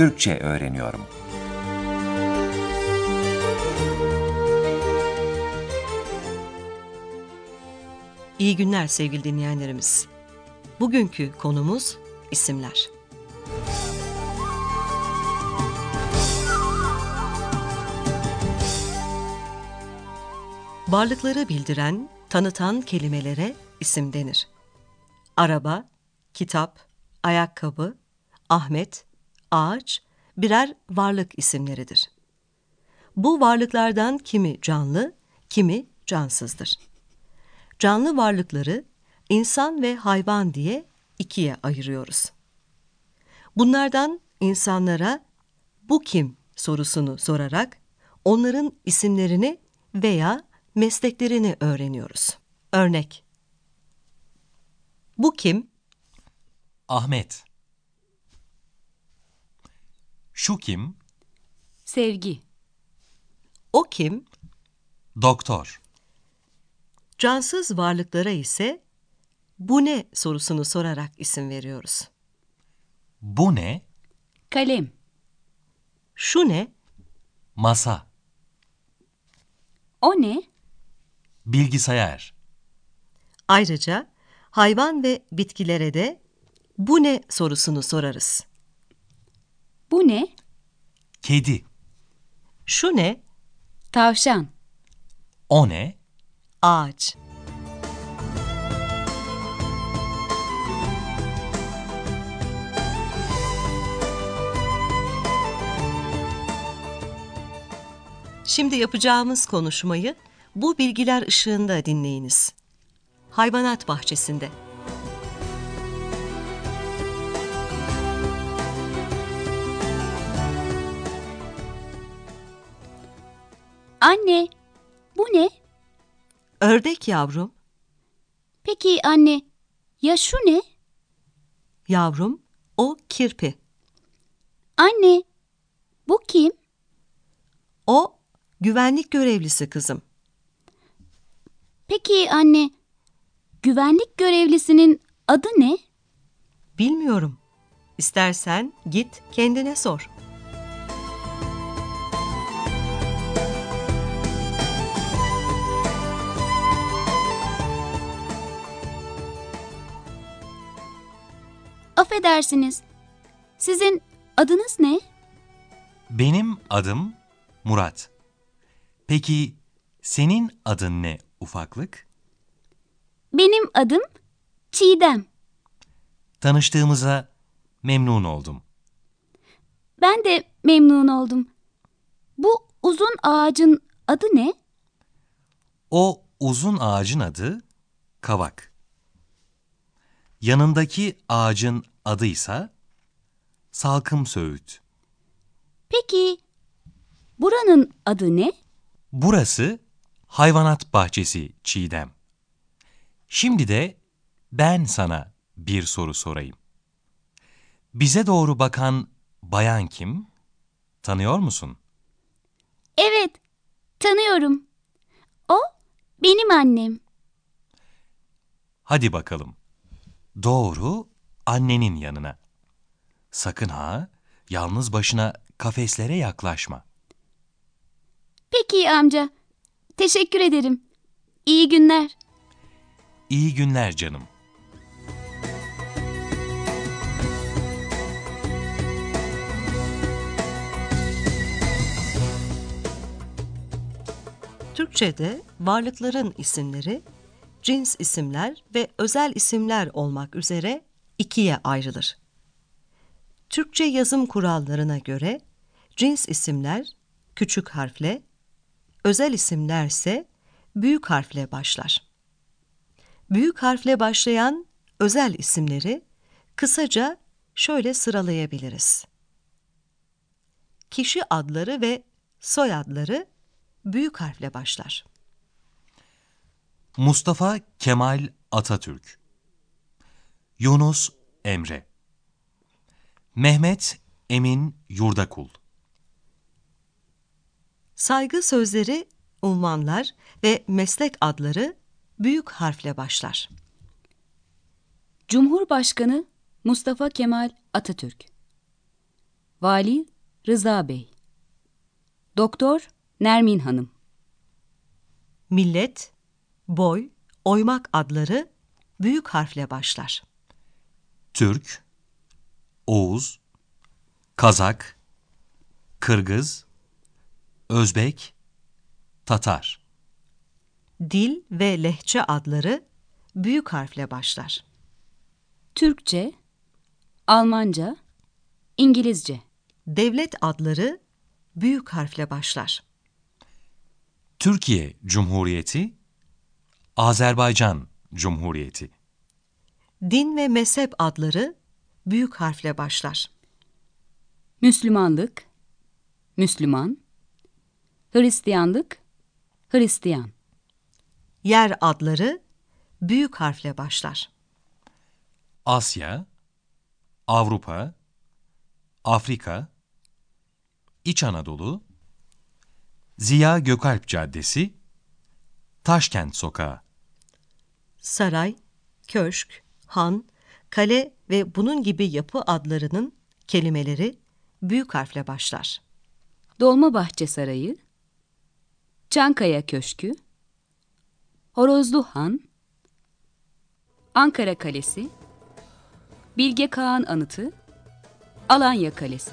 Türkçe öğreniyorum. İyi günler sevgili dinleyenlerimiz. Bugünkü konumuz isimler. Varlıkları bildiren, tanıtan kelimelere isim denir. Araba, kitap, ayakkabı, Ahmet, ağaç birer varlık isimleridir. Bu varlıklardan kimi canlı, kimi cansızdır. Canlı varlıkları insan ve hayvan diye ikiye ayırıyoruz. Bunlardan insanlara bu kim sorusunu sorarak onların isimlerini veya mesleklerini öğreniyoruz. Örnek Bu kim? Ahmet. Şu kim? Sevgi, O kim? Doktor. Cansız varlıklara ise bu ne sorusunu sorarak isim veriyoruz. Bu ne? kalem, Şu ne? Masa. o ne? Bilgisayar. Ayrıca hayvan ve bitkilere de bu ne sorusunu sorarız. Bu ne? Kedi. Şu ne? Tavşan, O ne? Ağaç. Şimdi yapacağımız konuşmayı bu bilgiler ışığında dinleyiniz. Hayvanat bahçesinde. Anne, bu ne? Ördek yavrum, Peki anne, ya şu ne? yavrum, o kirpi. Anne, bu kim? O güvenlik görevlisi kızım. Peki anne, güvenlik görevlisinin adı ne? Bilmiyorum. İstersen git kendine sor. Affedersiniz, sizin adınız ne? Benim adım Murat. Peki senin adın ne ufaklık? Benim adım Çiğdem. Tanıştığımıza memnun oldum. Ben de memnun oldum. Bu uzun ağacın adı ne? O uzun ağacın adı kavak. Yanındaki ağacın adıysa salkım söğüt. Peki buranın adı ne? Burası hayvanat bahçesi Çiğdem. Şimdi de ben sana bir soru sorayım. Bize doğru bakan bayan kim? Tanıyor musun? Evet, tanıyorum. O benim annem. Hadi bakalım. Doğru annenin yanına. Sakın ha, yalnız başına kafeslere yaklaşma. Peki amca. Teşekkür ederim. İyi günler. İyi günler canım. Türkçe'de varlıkların isimleri cins isimler ve özel isimler olmak üzere ikiye ayrılır. Türkçe yazım kurallarına göre cins isimler küçük harfle, özel isimlerse büyük harfle başlar. Büyük harfle başlayan özel isimleri kısaca şöyle sıralayabiliriz. Kişi adları ve soyadları büyük harfle başlar. Mustafa Kemal Atatürk Yunus Emre Mehmet Emin Yurdakul Saygı sözleri, unvanlar ve meslek adları büyük harfle başlar. Cumhurbaşkanı Mustafa Kemal Atatürk. Vali Rıza Bey Doktor Nermin Hanım Millet, boy, oymak adları büyük harfle başlar. Türk, Oğuz, Kazak, Kırgız, Özbek, Tatar. Dil ve lehçe adları büyük harfle başlar. Türkçe Almanca İngilizce Devlet adları büyük harfle başlar. Türkiye Cumhuriyeti, Azerbaycan Cumhuriyeti. Din ve mezhep adları büyük harfle başlar. Müslümanlık Müslüman Hristiyanlık Hristiyan Yer adları büyük harfle başlar. Asya, Avrupa, Afrika, İç Anadolu, Ziya Gökalp Caddesi, Taşkent Sokağı. Saray, köşk, han, kale ve bunun gibi yapı adlarının kelimeleri büyük harfle başlar. Dolmabahçe Sarayı Çankaya Köşkü Horozlu Han Ankara Kalesi Bilge Kağan Anıtı Alanya Kalesi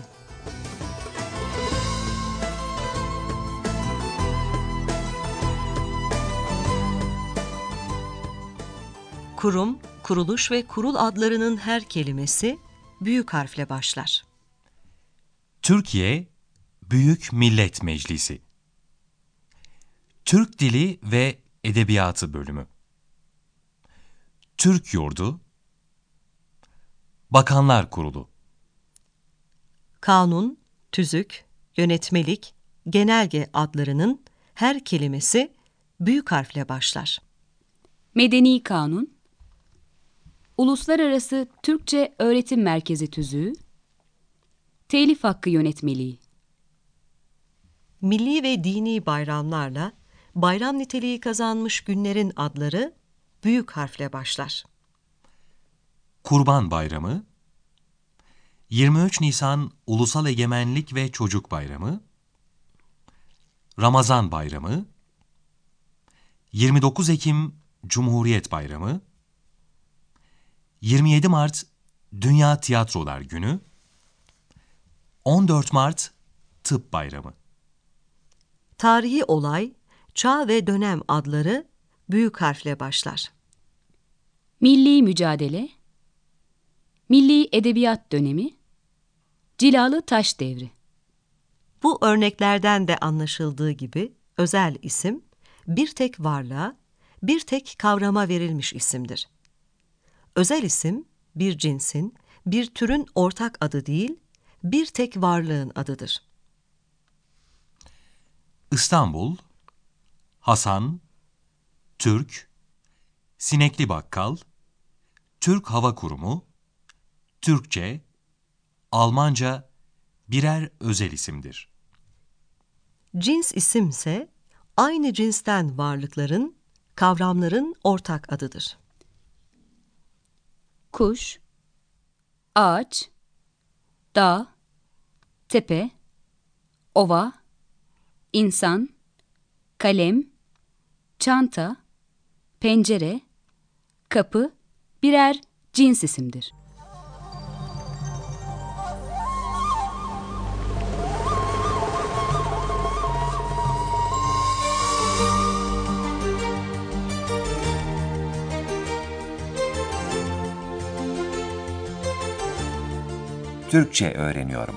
Kurum, kuruluş ve kurul adlarının her kelimesi büyük harfle başlar. Türkiye Büyük Millet Meclisi. Türk Dili ve Edebiyatı Bölümü. Türk Yurdu. Bakanlar Kurulu. Kanun, tüzük, yönetmelik, genelge adlarının her kelimesi büyük harfle başlar. Medeni Kanun Uluslararası Türkçe Öğretim Merkezi Tüzüğü Telif Hakkı Yönetmeliği Milli ve dini bayramlarla bayram niteliği kazanmış günlerin adları büyük harfle başlar. Kurban Bayramı. 23 Nisan Ulusal Egemenlik ve Çocuk Bayramı. Ramazan Bayramı. 29 Ekim Cumhuriyet Bayramı. 27 Mart Dünya Tiyatrolar Günü. 14 Mart Tıp Bayramı. Tarihi olay, çağ ve dönem adları büyük harfle başlar. Milli Mücadele Milli Edebiyat Dönemi Cilalı Taş Devri Bu örneklerden de anlaşıldığı gibi özel isim bir tek varlığa, bir tek kavrama verilmiş isimdir. Özel isim bir cinsin, bir türün ortak adı değil, bir tek varlığın adıdır. İstanbul, Hasan, Türk, Sinekli Bakkal, Türk Hava Kurumu, Türkçe, Almanca birer özel isimdir. Cins isimse aynı cinsten varlıkların, kavramların ortak adıdır. Kuş Ağaç Dağ Tepe Ova İnsan Kalem Çanta Pencere Kapı birer cins isimdir. Türkçe öğreniyorum.